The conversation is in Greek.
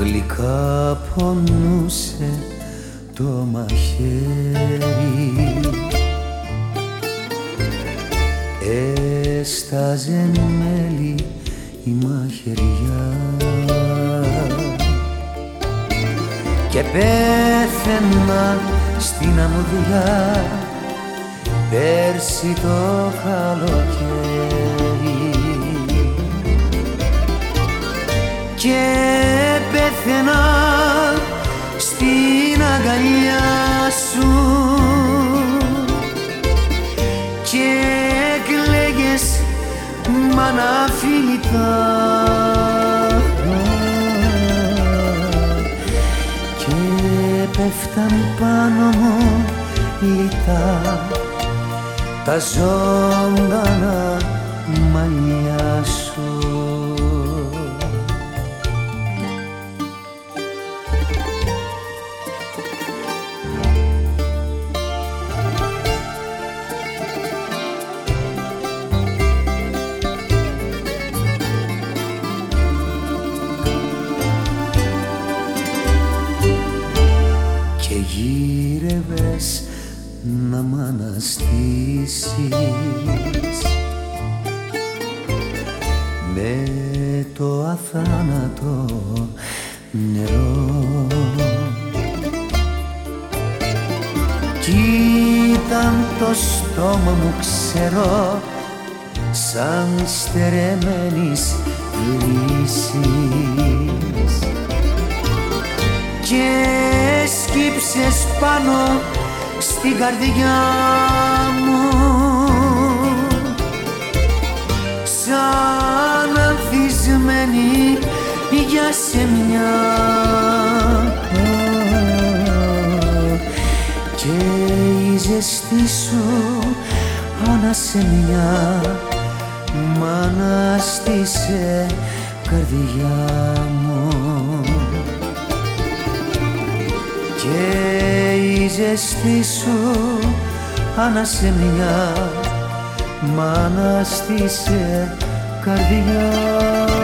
γλυκά πονούσε το μαχαίρι. Έσταζε μέλι η μαχαιριά. Και πέθαινα στην αμμουδιά πέρσι το καλοκαίρι μάνα φιλικά και πέφταν πάνω μου λιτά τα ζωντανά μαλλιά σου γύρευες να μ' αναστήσεις. Με το αθάνατο νερό. Κι ήταν το στόμα μου ξερό σαν στερεμένης λύσης σκύψες πάνω στην καρδιά μου. Σαν ανθισμένη για σεμιά. Και η ζεστή σου ανασεμιά μ' αναστήσε καρδιά μου. Και η ζεστή σου ανασεμιά μ' αναστήσε καρδιά